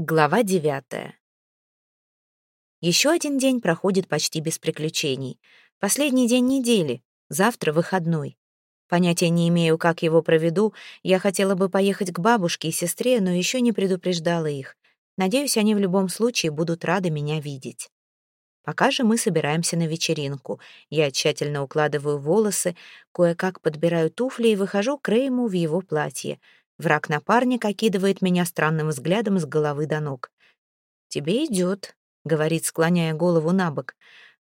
Глава девятая. Еще один день проходит почти без приключений. Последний день недели, завтра выходной. Понятия не имею, как его проведу. Я хотела бы поехать к бабушке и сестре, но еще не предупреждала их. Надеюсь, они в любом случае будут рады меня видеть. Пока же мы собираемся на вечеринку. Я тщательно укладываю волосы, кое-как подбираю туфли и выхожу к Рейму в его платье — Враг-напарник окидывает меня странным взглядом с головы до ног. «Тебе идет», — говорит, склоняя голову на бок.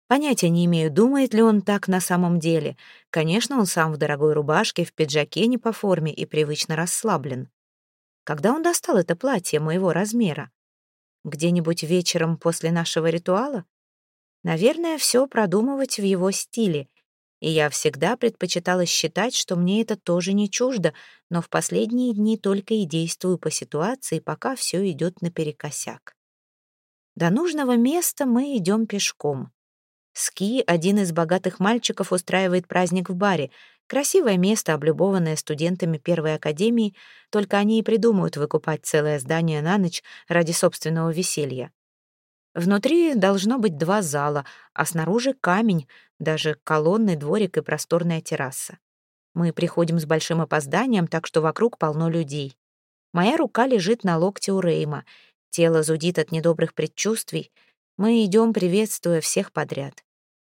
Понятия не имею, думает ли он так на самом деле. Конечно, он сам в дорогой рубашке, в пиджаке не по форме и привычно расслаблен. Когда он достал это платье моего размера? Где-нибудь вечером после нашего ритуала? Наверное, все продумывать в его стиле — и я всегда предпочитала считать, что мне это тоже не чуждо, но в последние дни только и действую по ситуации, пока все идет наперекосяк. До нужного места мы идем пешком. Ски, один из богатых мальчиков, устраивает праздник в баре. Красивое место, облюбованное студентами первой академии, только они и придумают выкупать целое здание на ночь ради собственного веселья. Внутри должно быть два зала, а снаружи камень, даже колонны, дворик и просторная терраса. Мы приходим с большим опозданием, так что вокруг полно людей. Моя рука лежит на локте у Рейма. Тело зудит от недобрых предчувствий. Мы идем, приветствуя всех подряд.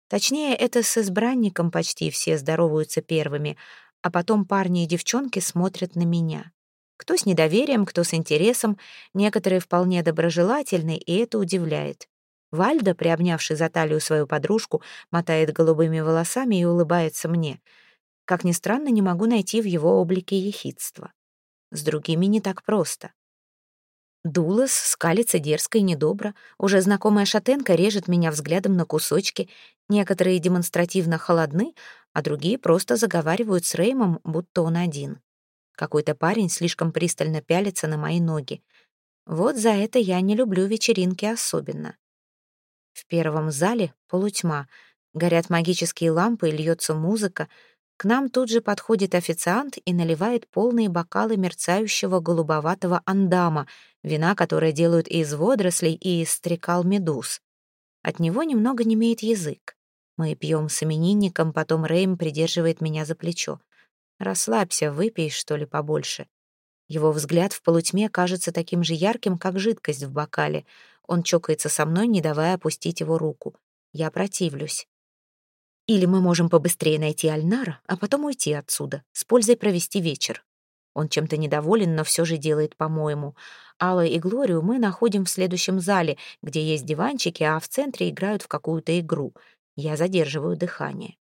Точнее, это с избранником почти все здороваются первыми, а потом парни и девчонки смотрят на меня. Кто с недоверием, кто с интересом, некоторые вполне доброжелательны, и это удивляет. Вальда, приобнявший за талию свою подружку, мотает голубыми волосами и улыбается мне. Как ни странно, не могу найти в его облике ехидства. С другими не так просто. Дулас скалится дерзко и недобро. Уже знакомая шатенка режет меня взглядом на кусочки. Некоторые демонстративно холодны, а другие просто заговаривают с Реймом, будто он один. Какой-то парень слишком пристально пялится на мои ноги. Вот за это я не люблю вечеринки особенно. В первом зале полутьма. Горят магические лампы и льется музыка. К нам тут же подходит официант и наливает полные бокалы мерцающего голубоватого андама, вина, которое делают из водорослей и из стрекал медуз. От него немного немеет язык. Мы пьем с именинником, потом Рейм придерживает меня за плечо. Расслабься, выпей, что ли, побольше. Его взгляд в полутьме кажется таким же ярким, как жидкость в бокале. Он чокается со мной, не давая опустить его руку. Я противлюсь. Или мы можем побыстрее найти Альнара, а потом уйти отсюда, с пользой провести вечер. Он чем-то недоволен, но все же делает, по-моему. Алла и Глорию мы находим в следующем зале, где есть диванчики, а в центре играют в какую-то игру. Я задерживаю дыхание.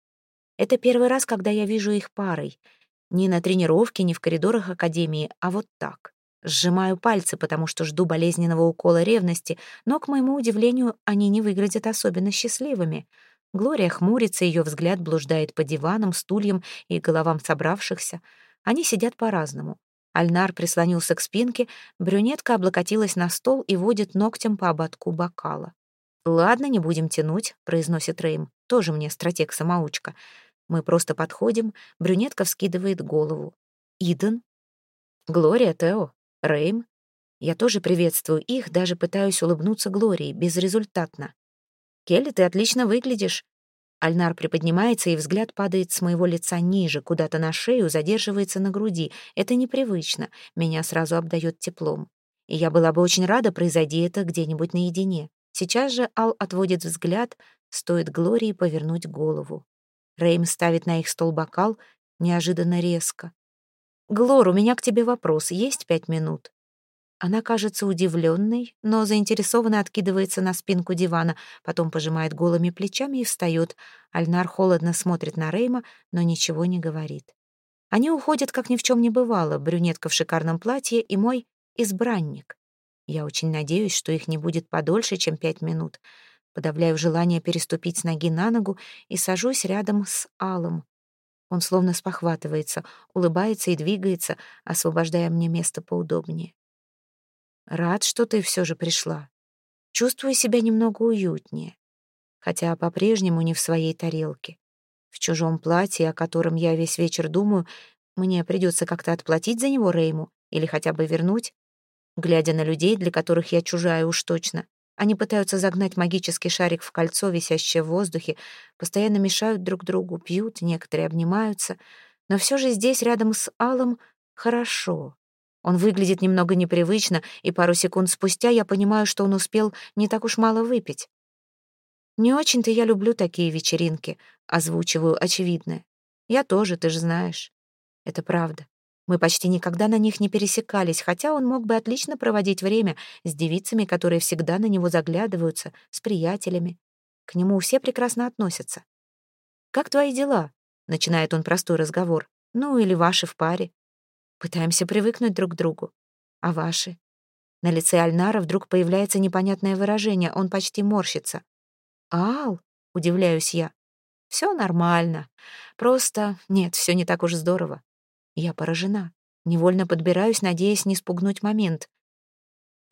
Это первый раз, когда я вижу их парой — ни на тренировке, ни в коридорах академии, а вот так. Сжимаю пальцы, потому что жду болезненного укола ревности, но, к моему удивлению, они не выглядят особенно счастливыми. Глория хмурится, ее взгляд блуждает по диванам, стульям и головам собравшихся. Они сидят по-разному. Альнар прислонился к спинке, брюнетка облокотилась на стол и водит ногтем по ободку бокала. «Ладно, не будем тянуть», — произносит Рейм. «Тоже мне стратег-самоучка. Мы просто подходим, брюнетка вскидывает голову. Иден? Глория, Тео, Рейм. Я тоже приветствую их, даже пытаюсь улыбнуться Глории, безрезультатно. «Келли, ты отлично выглядишь». Альнар приподнимается, и взгляд падает с моего лица ниже, куда-то на шею, задерживается на груди. Это непривычно, меня сразу обдает теплом. И я была бы очень рада, произойди это где-нибудь наедине. Сейчас же Ал отводит взгляд, стоит Глории повернуть голову. Рейм ставит на их стол бокал неожиданно резко. «Глор, у меня к тебе вопрос. Есть пять минут?» Она кажется удивленной, но заинтересованно откидывается на спинку дивана, потом пожимает голыми плечами и встает. Альнар холодно смотрит на Рейма, но ничего не говорит. Они уходят, как ни в чем не бывало, брюнетка в шикарном платье и мой избранник. Я очень надеюсь, что их не будет подольше, чем пять минут. Подавляю желание переступить с ноги на ногу и сажусь рядом с Алом. Он словно спохватывается, улыбается и двигается, освобождая мне место поудобнее. Рад, что ты все же пришла. Чувствую себя немного уютнее, хотя по-прежнему не в своей тарелке. В чужом платье, о котором я весь вечер думаю, мне придется как-то отплатить за него Рейму или хотя бы вернуть. глядя на людей, для которых я чужая уж точно. Они пытаются загнать магический шарик в кольцо, висящее в воздухе, постоянно мешают друг другу, пьют, некоторые обнимаются. Но все же здесь, рядом с Алом, хорошо. Он выглядит немного непривычно, и пару секунд спустя я понимаю, что он успел не так уж мало выпить. Не очень-то я люблю такие вечеринки, озвучиваю очевидное. Я тоже, ты же знаешь. Это правда. Мы почти никогда на них не пересекались, хотя он мог бы отлично проводить время с девицами, которые всегда на него заглядываются, с приятелями. К нему все прекрасно относятся. «Как твои дела?» — начинает он простой разговор. «Ну, или ваши в паре. Пытаемся привыкнуть друг к другу. А ваши?» На лице Альнара вдруг появляется непонятное выражение, он почти морщится. «Ал?» — удивляюсь я. «Все нормально. Просто... Нет, все не так уж здорово. Я поражена. Невольно подбираюсь, надеясь не спугнуть момент.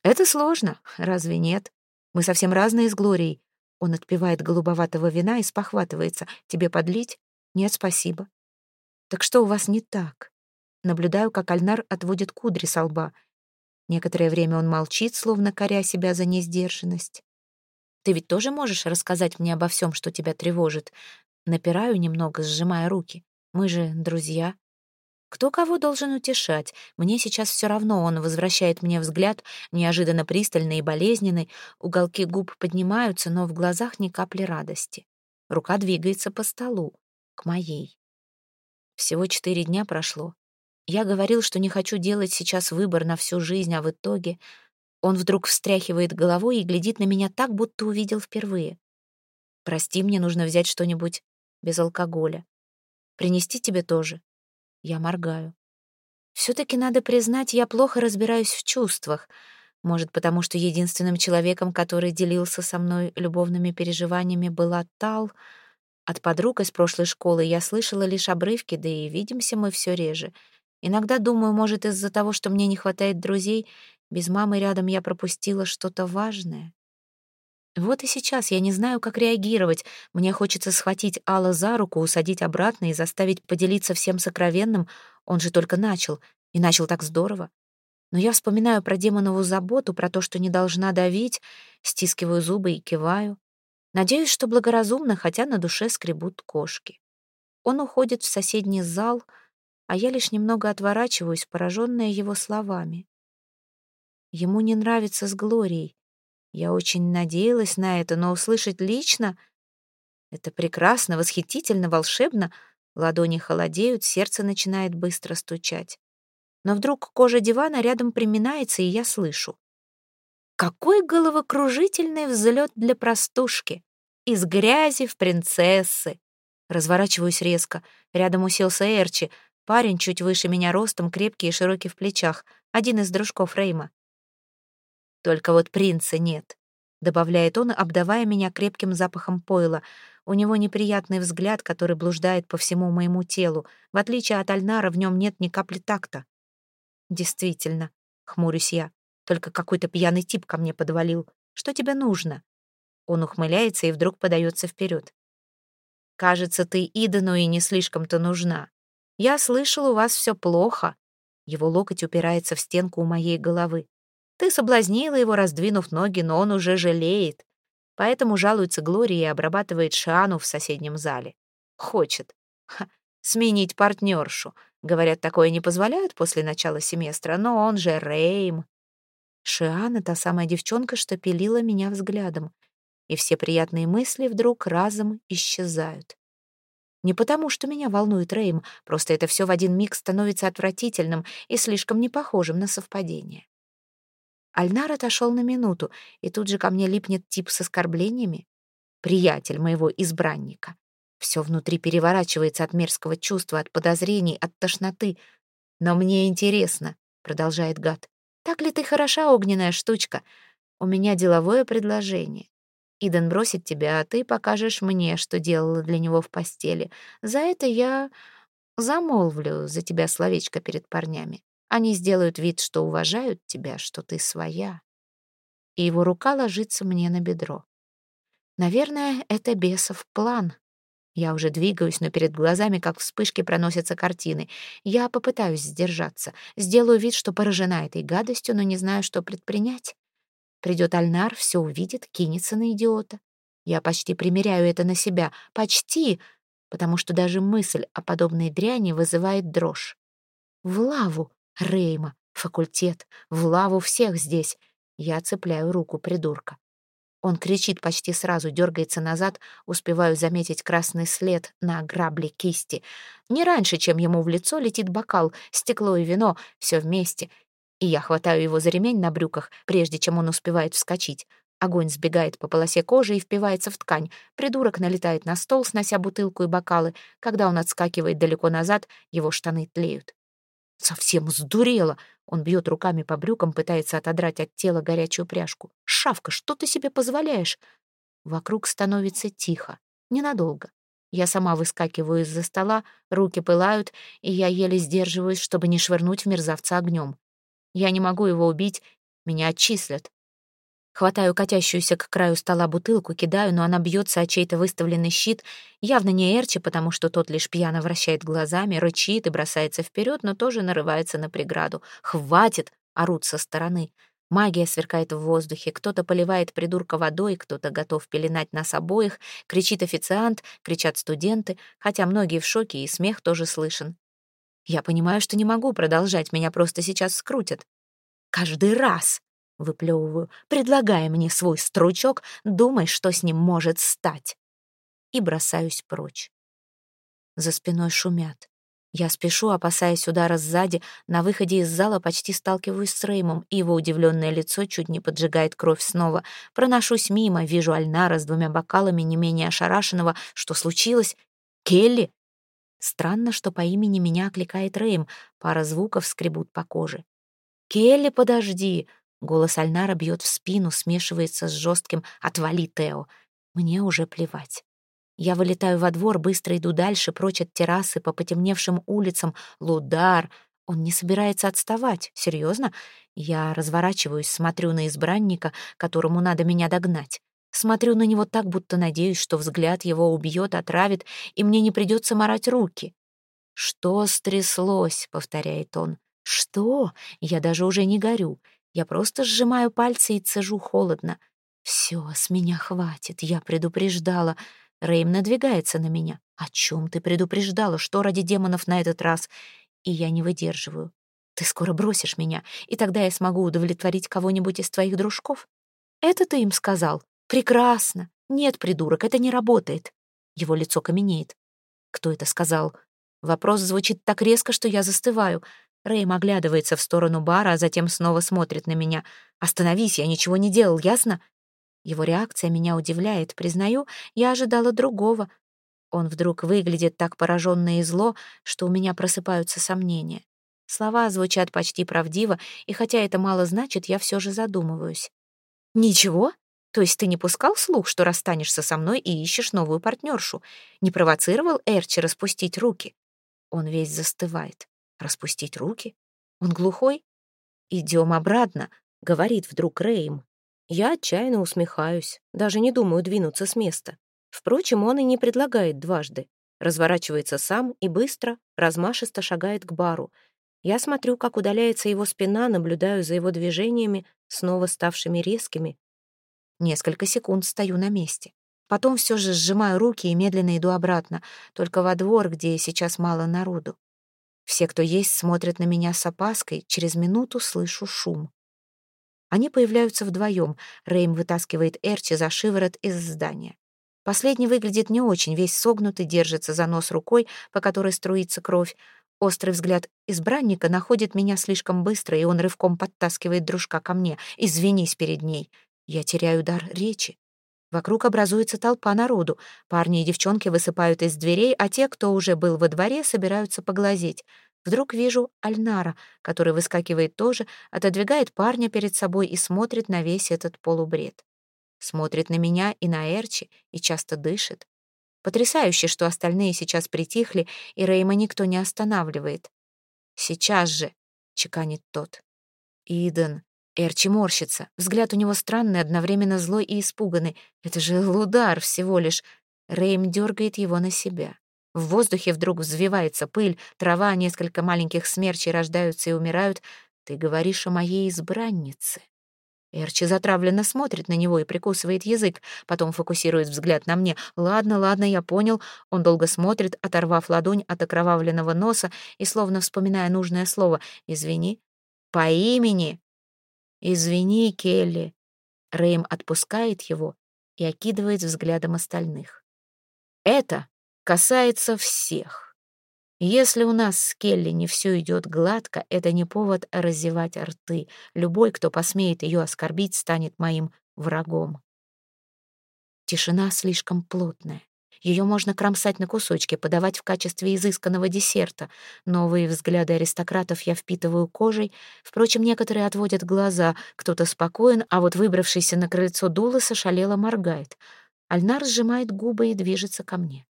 «Это сложно, разве нет? Мы совсем разные с Глорией». Он отпивает голубоватого вина и спохватывается. «Тебе подлить?» «Нет, спасибо». «Так что у вас не так?» Наблюдаю, как Альнар отводит кудри со лба. Некоторое время он молчит, словно коря себя за несдержанность. «Ты ведь тоже можешь рассказать мне обо всем, что тебя тревожит?» Напираю немного, сжимая руки. «Мы же друзья». Кто кого должен утешать? Мне сейчас все равно, он возвращает мне взгляд, неожиданно пристальный и болезненный. Уголки губ поднимаются, но в глазах ни капли радости. Рука двигается по столу, к моей. Всего четыре дня прошло. Я говорил, что не хочу делать сейчас выбор на всю жизнь, а в итоге он вдруг встряхивает головой и глядит на меня так, будто увидел впервые. «Прости, мне нужно взять что-нибудь без алкоголя. Принести тебе тоже. Я моргаю. Все-таки надо признать, я плохо разбираюсь в чувствах. Может, потому что единственным человеком, который делился со мной любовными переживаниями, была Тал. От подруг из прошлой школы я слышала лишь обрывки, да и видимся мы все реже. Иногда думаю, может, из-за того, что мне не хватает друзей, без мамы рядом я пропустила что-то важное. Вот и сейчас я не знаю, как реагировать. Мне хочется схватить Алла за руку, усадить обратно и заставить поделиться всем сокровенным. Он же только начал, и начал так здорово. Но я вспоминаю про демонову заботу, про то, что не должна давить, стискиваю зубы и киваю. Надеюсь, что благоразумно, хотя на душе скребут кошки. Он уходит в соседний зал, а я лишь немного отворачиваюсь, пораженная его словами. Ему не нравится с Глорией. Я очень надеялась на это, но услышать лично — это прекрасно, восхитительно, волшебно. Ладони холодеют, сердце начинает быстро стучать. Но вдруг кожа дивана рядом приминается, и я слышу. Какой головокружительный взлет для простушки! Из грязи в принцессы! Разворачиваюсь резко. Рядом уселся Эрчи. Парень чуть выше меня ростом, крепкий и широкий в плечах. Один из дружков Рейма. Только вот принца нет», — добавляет он, обдавая меня крепким запахом пойла. У него неприятный взгляд, который блуждает по всему моему телу. В отличие от Альнара, в нем нет ни капли такта. «Действительно», — хмурюсь я, — «только какой-то пьяный тип ко мне подвалил. Что тебе нужно?» Он ухмыляется и вдруг подается вперед. «Кажется, ты Идану и не слишком-то нужна. Я слышал, у вас все плохо». Его локоть упирается в стенку у моей головы. Ты соблазнила его, раздвинув ноги, но он уже жалеет. Поэтому жалуется Глория и обрабатывает Шиану в соседнем зале. Хочет. Ха, сменить партнершу. Говорят, такое не позволяют после начала семестра, но он же Рейм. Шиана — та самая девчонка, что пилила меня взглядом. И все приятные мысли вдруг разом исчезают. Не потому, что меня волнует Рейм, просто это все в один миг становится отвратительным и слишком непохожим на совпадение. Альнар отошел на минуту, и тут же ко мне липнет тип с оскорблениями. Приятель моего избранника. Все внутри переворачивается от мерзкого чувства, от подозрений, от тошноты. «Но мне интересно», — продолжает гад. «Так ли ты хороша, огненная штучка? У меня деловое предложение. Иден бросит тебя, а ты покажешь мне, что делала для него в постели. За это я замолвлю за тебя словечко перед парнями. Они сделают вид, что уважают тебя, что ты своя. И его рука ложится мне на бедро. Наверное, это бесов план. Я уже двигаюсь, но перед глазами, как вспышки, проносятся картины. Я попытаюсь сдержаться. Сделаю вид, что поражена этой гадостью, но не знаю, что предпринять. Придет Альнар, все увидит, кинется на идиота. Я почти примеряю это на себя. Почти! Потому что даже мысль о подобной дряни вызывает дрожь. В лаву, Рейма, факультет, в лаву всех здесь. Я цепляю руку придурка. Он кричит почти сразу, дергается назад, успеваю заметить красный след на грабле кисти. Не раньше, чем ему в лицо летит бокал, стекло и вино, все вместе. И я хватаю его за ремень на брюках, прежде чем он успевает вскочить. Огонь сбегает по полосе кожи и впивается в ткань. Придурок налетает на стол, снося бутылку и бокалы. Когда он отскакивает далеко назад, его штаны тлеют. Совсем сдурела. Он бьет руками по брюкам, пытается отодрать от тела горячую пряжку. «Шавка, что ты себе позволяешь?» Вокруг становится тихо. Ненадолго. Я сама выскакиваю из-за стола, руки пылают, и я еле сдерживаюсь, чтобы не швырнуть в мерзавца огнем. Я не могу его убить, меня отчислят. Хватаю катящуюся к краю стола бутылку, кидаю, но она бьется о чей-то выставленный щит. Явно не Эрчи, потому что тот лишь пьяно вращает глазами, рычит и бросается вперед, но тоже нарывается на преграду. «Хватит!» — орут со стороны. Магия сверкает в воздухе, кто-то поливает придурка водой, кто-то готов пеленать нас обоих, кричит официант, кричат студенты, хотя многие в шоке и смех тоже слышен. Я понимаю, что не могу продолжать, меня просто сейчас скрутят. Каждый раз Выплевываю, предлагая мне свой стручок, думай, что с ним может стать. И бросаюсь прочь. За спиной шумят. Я спешу, опасаясь удара сзади. На выходе из зала почти сталкиваюсь с Реймом, и его удивленное лицо чуть не поджигает кровь снова. Проношусь мимо, вижу Альнара с двумя бокалами, не менее ошарашенного. Что случилось? Келли? Странно, что по имени меня окликает Рейм. Пара звуков скребут по коже. «Келли, подожди!» Голос Альнара бьет в спину, смешивается с жестким «Отвали, Тео!» Мне уже плевать. Я вылетаю во двор, быстро иду дальше, прочь от террасы, по потемневшим улицам. Лудар! Он не собирается отставать. Серьезно? Я разворачиваюсь, смотрю на избранника, которому надо меня догнать. Смотрю на него так, будто надеюсь, что взгляд его убьет, отравит, и мне не придется морать руки. «Что стряслось?» — повторяет он. «Что? Я даже уже не горю. Я просто сжимаю пальцы и цежу холодно. Все, с меня хватит, я предупреждала. Рейм надвигается на меня. О чем ты предупреждала? Что ради демонов на этот раз? И я не выдерживаю. Ты скоро бросишь меня, и тогда я смогу удовлетворить кого-нибудь из твоих дружков? Это ты им сказал? Прекрасно. Нет, придурок, это не работает. Его лицо каменеет. Кто это сказал? Вопрос звучит так резко, что я застываю. Рэйм оглядывается в сторону бара, а затем снова смотрит на меня. «Остановись, я ничего не делал, ясно?» Его реакция меня удивляет, признаю, я ожидала другого. Он вдруг выглядит так пораженно и зло, что у меня просыпаются сомнения. Слова звучат почти правдиво, и хотя это мало значит, я все же задумываюсь. «Ничего? То есть ты не пускал слух, что расстанешься со мной и ищешь новую партнершу? Не провоцировал Эрчи распустить руки?» Он весь застывает. Распустить руки? Он глухой? «Идем обратно», — говорит вдруг Рейм. Я отчаянно усмехаюсь, даже не думаю двинуться с места. Впрочем, он и не предлагает дважды. Разворачивается сам и быстро, размашисто шагает к бару. Я смотрю, как удаляется его спина, наблюдаю за его движениями, снова ставшими резкими. Несколько секунд стою на месте. Потом все же сжимаю руки и медленно иду обратно, только во двор, где сейчас мало народу. Все, кто есть, смотрят на меня с опаской. Через минуту слышу шум. Они появляются вдвоем. Рейм вытаскивает Эрчи за шиворот из здания. Последний выглядит не очень, весь согнутый, держится за нос рукой, по которой струится кровь. Острый взгляд избранника находит меня слишком быстро, и он рывком подтаскивает дружка ко мне. «Извинись перед ней». Я теряю дар речи. Вокруг образуется толпа народу. Парни и девчонки высыпают из дверей, а те, кто уже был во дворе, собираются поглазеть. Вдруг вижу Альнара, который выскакивает тоже, отодвигает парня перед собой и смотрит на весь этот полубред. Смотрит на меня и на Эрчи, и часто дышит. Потрясающе, что остальные сейчас притихли, и Рейма никто не останавливает. «Сейчас же!» — чеканит тот. «Иден, Эрчи морщится. Взгляд у него странный, одновременно злой и испуганный. Это же Лудар всего лишь. Рейм дергает его на себя. В воздухе вдруг взвивается пыль, трава, несколько маленьких смерчей рождаются и умирают. Ты говоришь о моей избраннице. Эрчи затравленно смотрит на него и прикусывает язык, потом фокусирует взгляд на мне. «Ладно, ладно, я понял». Он долго смотрит, оторвав ладонь от окровавленного носа и словно вспоминая нужное слово. «Извини». «По имени». «Извини, Келли». Рэйм отпускает его и окидывает взглядом остальных. «Это касается всех. Если у нас с Келли не все идет гладко, это не повод разевать рты. Любой, кто посмеет ее оскорбить, станет моим врагом. Тишина слишком плотная. Ее можно кромсать на кусочки, подавать в качестве изысканного десерта. Новые взгляды аристократов я впитываю кожей. Впрочем, некоторые отводят глаза, кто-то спокоен, а вот выбравшийся на крыльцо Дуласа шалело моргает. Альнар сжимает губы и движется ко мне.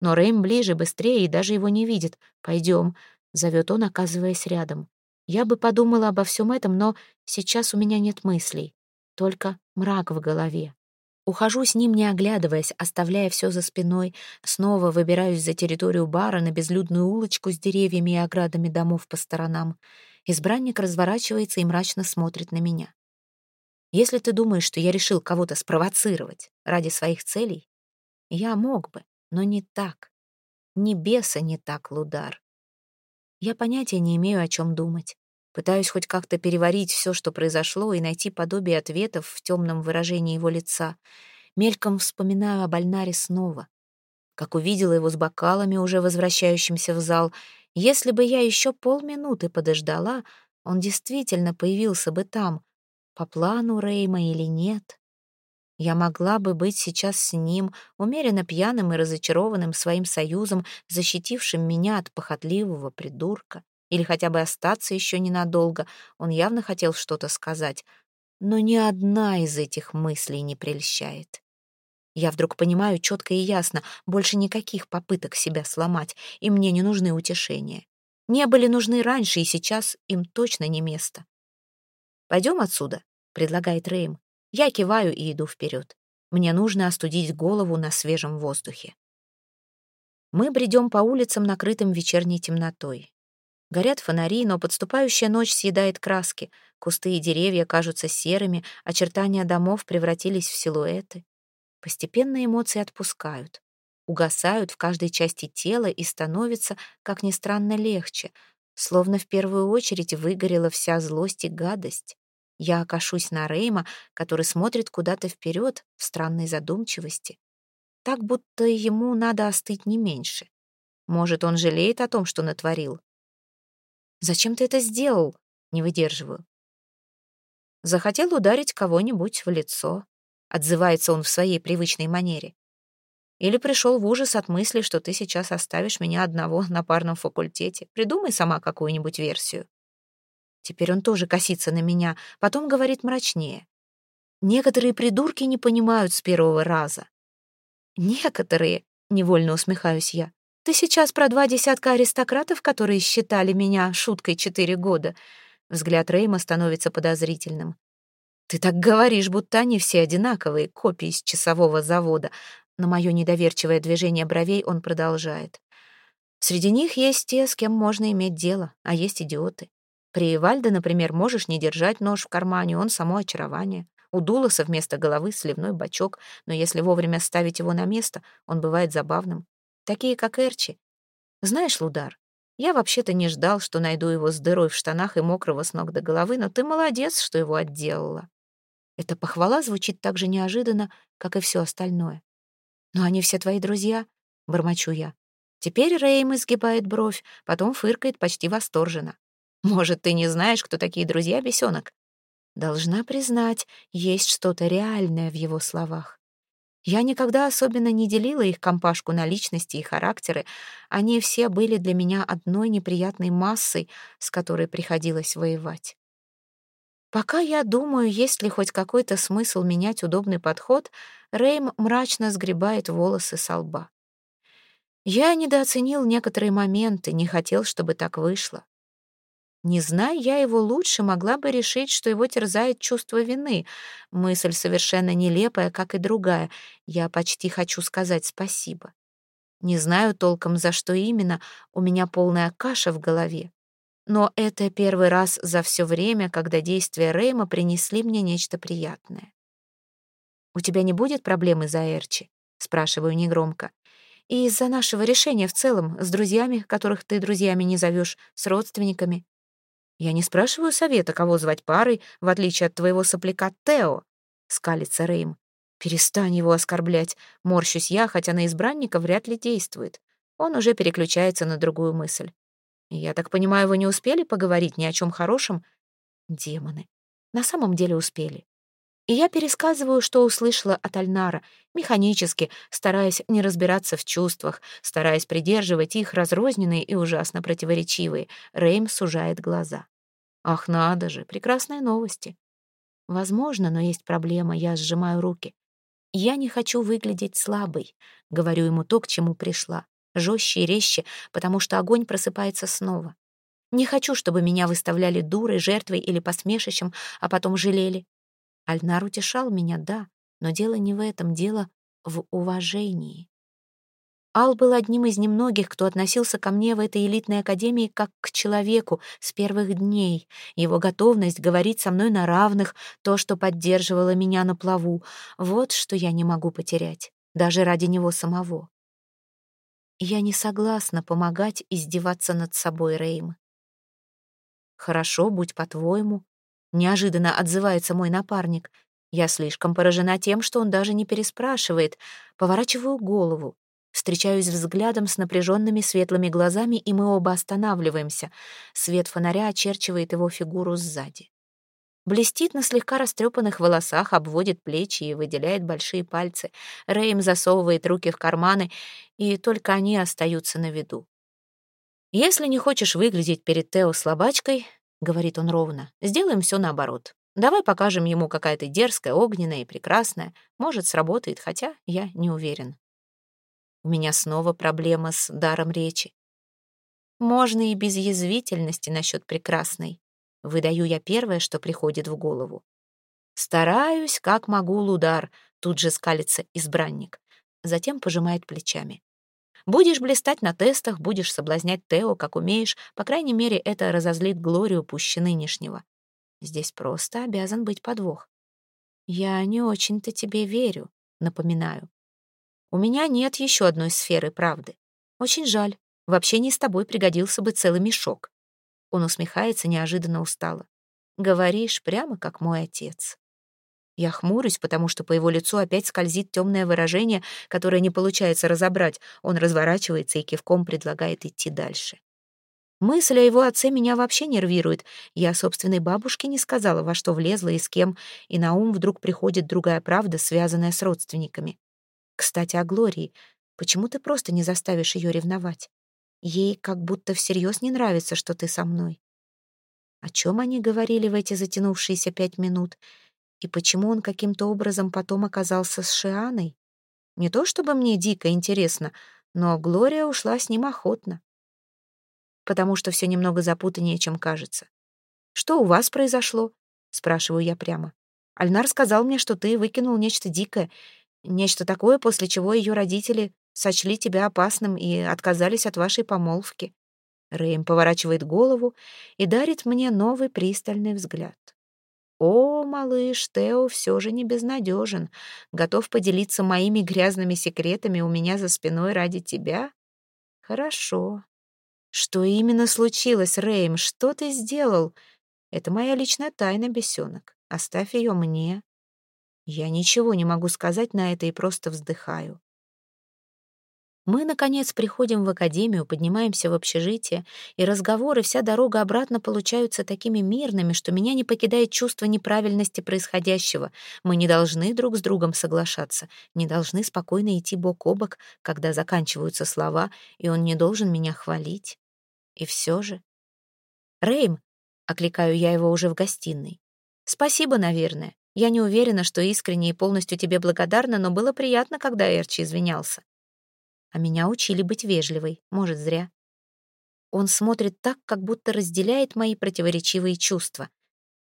Но Рэйм ближе, быстрее и даже его не видит. «Пойдем», — зовет он, оказываясь рядом. Я бы подумала обо всем этом, но сейчас у меня нет мыслей. Только мрак в голове. Ухожу с ним, не оглядываясь, оставляя все за спиной. Снова выбираюсь за территорию бара на безлюдную улочку с деревьями и оградами домов по сторонам. Избранник разворачивается и мрачно смотрит на меня. Если ты думаешь, что я решил кого-то спровоцировать ради своих целей, я мог бы. Но не так. Ни беса не так, Лудар. Я понятия не имею, о чем думать. Пытаюсь хоть как-то переварить все, что произошло, и найти подобие ответов в темном выражении его лица. Мельком вспоминаю о Бальнаре снова. Как увидела его с бокалами, уже возвращающимся в зал. Если бы я еще полминуты подождала, он действительно появился бы там, по плану Рейма или нет. Я могла бы быть сейчас с ним, умеренно пьяным и разочарованным своим союзом, защитившим меня от похотливого придурка. Или хотя бы остаться еще ненадолго. Он явно хотел что-то сказать. Но ни одна из этих мыслей не прельщает. Я вдруг понимаю четко и ясно, больше никаких попыток себя сломать, и мне не нужны утешения. Не были нужны раньше, и сейчас им точно не место. «Пойдем отсюда», — предлагает Рэйм. Я киваю и иду вперед. Мне нужно остудить голову на свежем воздухе. Мы бредем по улицам, накрытым вечерней темнотой. Горят фонари, но подступающая ночь съедает краски. Кусты и деревья кажутся серыми, очертания домов превратились в силуэты. Постепенно эмоции отпускают, угасают в каждой части тела и становится, как ни странно, легче, словно в первую очередь выгорела вся злость и гадость. Я окашусь на Рейма, который смотрит куда-то вперед в странной задумчивости. Так, будто ему надо остыть не меньше. Может, он жалеет о том, что натворил? «Зачем ты это сделал?» Не выдерживаю. Захотел ударить кого-нибудь в лицо. Отзывается он в своей привычной манере. Или пришел в ужас от мысли, что ты сейчас оставишь меня одного на парном факультете. Придумай сама какую-нибудь версию. Теперь он тоже косится на меня, потом говорит мрачнее. Некоторые придурки не понимают с первого раза. Некоторые, невольно усмехаюсь я. Ты сейчас про два десятка аристократов, которые считали меня шуткой четыре года. Взгляд Рейма становится подозрительным. Ты так говоришь, будто они все одинаковые, копии из часового завода. На мое недоверчивое движение бровей он продолжает. Среди них есть те, с кем можно иметь дело, а есть идиоты. При Вальде, например, можешь не держать нож в кармане, он само очарование. У Дулоса вместо головы сливной бачок, но если вовремя ставить его на место, он бывает забавным. Такие, как Эрчи. Знаешь, Лудар, я вообще-то не ждал, что найду его с дырой в штанах и мокрого с ног до головы, но ты молодец, что его отделала. Эта похвала звучит так же неожиданно, как и все остальное. «Но они все твои друзья», — бормочу я. Теперь Рейм изгибает бровь, потом фыркает почти восторженно. Может, ты не знаешь, кто такие друзья, бесенок? Должна признать, есть что-то реальное в его словах. Я никогда особенно не делила их компашку на личности и характеры. Они все были для меня одной неприятной массой, с которой приходилось воевать. Пока я думаю, есть ли хоть какой-то смысл менять удобный подход, Рейм мрачно сгребает волосы со лба. Я недооценил некоторые моменты, не хотел, чтобы так вышло. Не зная я его лучше, могла бы решить, что его терзает чувство вины. Мысль совершенно нелепая, как и другая. Я почти хочу сказать спасибо. Не знаю толком, за что именно, у меня полная каша в голове. Но это первый раз за все время, когда действия Рейма принесли мне нечто приятное. «У тебя не будет проблемы за Эрчи?» — спрашиваю негромко. «И из-за нашего решения в целом, с друзьями, которых ты друзьями не зовешь, с родственниками?» «Я не спрашиваю совета, кого звать парой, в отличие от твоего сопляка Тео», — скалится Рейм. «Перестань его оскорблять», — морщусь я, хотя на избранника вряд ли действует. Он уже переключается на другую мысль. «Я так понимаю, вы не успели поговорить ни о чем хорошем?» «Демоны. На самом деле успели. И я пересказываю, что услышала от Альнара, механически, стараясь не разбираться в чувствах, стараясь придерживать их разрозненные и ужасно противоречивые. Рейм сужает глаза. Ах, надо же, прекрасные новости. Возможно, но есть проблема, я сжимаю руки. Я не хочу выглядеть слабой, говорю ему то, к чему пришла. Жестче и резче, потому что огонь просыпается снова. Не хочу, чтобы меня выставляли дурой, жертвой или посмешищем, а потом жалели. Альнар утешал меня, да, но дело не в этом, дело в уважении. Ал был одним из немногих, кто относился ко мне в этой элитной академии как к человеку с первых дней. Его готовность говорить со мной на равных, то, что поддерживало меня на плаву, вот что я не могу потерять, даже ради него самого. Я не согласна помогать издеваться над собой, Рейм. Хорошо, будь по-твоему, Неожиданно отзывается мой напарник. Я слишком поражена тем, что он даже не переспрашивает. Поворачиваю голову. Встречаюсь взглядом с напряженными светлыми глазами, и мы оба останавливаемся. Свет фонаря очерчивает его фигуру сзади. Блестит на слегка растрепанных волосах, обводит плечи и выделяет большие пальцы. Рэйм засовывает руки в карманы, и только они остаются на виду. Если не хочешь выглядеть перед Тео слабачкой, говорит он ровно. Сделаем все наоборот. Давай покажем ему, какая ты дерзкая, огненная и прекрасная. Может, сработает, хотя я не уверен. У меня снова проблема с даром речи. Можно и без язвительности насчет прекрасной. Выдаю я первое, что приходит в голову. Стараюсь, как могу, Лудар, тут же скалится избранник. Затем пожимает плечами. Будешь блистать на тестах, будешь соблазнять Тео, как умеешь. По крайней мере, это разозлит Глорию пуще нынешнего. Здесь просто обязан быть подвох. Я не очень-то тебе верю, напоминаю. У меня нет еще одной сферы правды. Очень жаль. В общении с тобой пригодился бы целый мешок. Он усмехается неожиданно устало. Говоришь прямо как мой отец. Я хмурюсь, потому что по его лицу опять скользит темное выражение, которое не получается разобрать. Он разворачивается и кивком предлагает идти дальше. Мысль о его отце меня вообще нервирует. Я собственной бабушке не сказала, во что влезла и с кем, и на ум вдруг приходит другая правда, связанная с родственниками. Кстати, о Глории. Почему ты просто не заставишь ее ревновать? Ей как будто всерьез не нравится, что ты со мной. О чем они говорили в эти затянувшиеся пять минут? И почему он каким-то образом потом оказался с Шианой? Не то чтобы мне дико интересно, но Глория ушла с ним охотно. Потому что все немного запутаннее, чем кажется. «Что у вас произошло?» — спрашиваю я прямо. Альнар сказал мне, что ты выкинул нечто дикое, нечто такое, после чего ее родители сочли тебя опасным и отказались от вашей помолвки. Рэйм поворачивает голову и дарит мне новый пристальный взгляд. О, малыш, Тео все же не безнадежен. Готов поделиться моими грязными секретами у меня за спиной ради тебя? Хорошо. Что именно случилось, Рейм? Что ты сделал? Это моя личная тайна, бесенок. Оставь ее мне. Я ничего не могу сказать на это и просто вздыхаю. Мы, наконец, приходим в академию, поднимаемся в общежитие, и разговоры, вся дорога обратно получаются такими мирными, что меня не покидает чувство неправильности происходящего. Мы не должны друг с другом соглашаться, не должны спокойно идти бок о бок, когда заканчиваются слова, и он не должен меня хвалить. И все же... «Рейм!» — окликаю я его уже в гостиной. «Спасибо, наверное. Я не уверена, что искренне и полностью тебе благодарна, но было приятно, когда Эрчи извинялся. А меня учили быть вежливой, может, зря. Он смотрит так, как будто разделяет мои противоречивые чувства.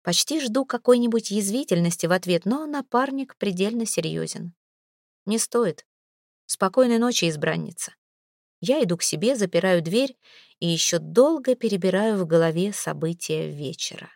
Почти жду какой-нибудь язвительности в ответ, но напарник предельно серьезен. Не стоит. Спокойной ночи, избранница. Я иду к себе, запираю дверь и еще долго перебираю в голове события вечера.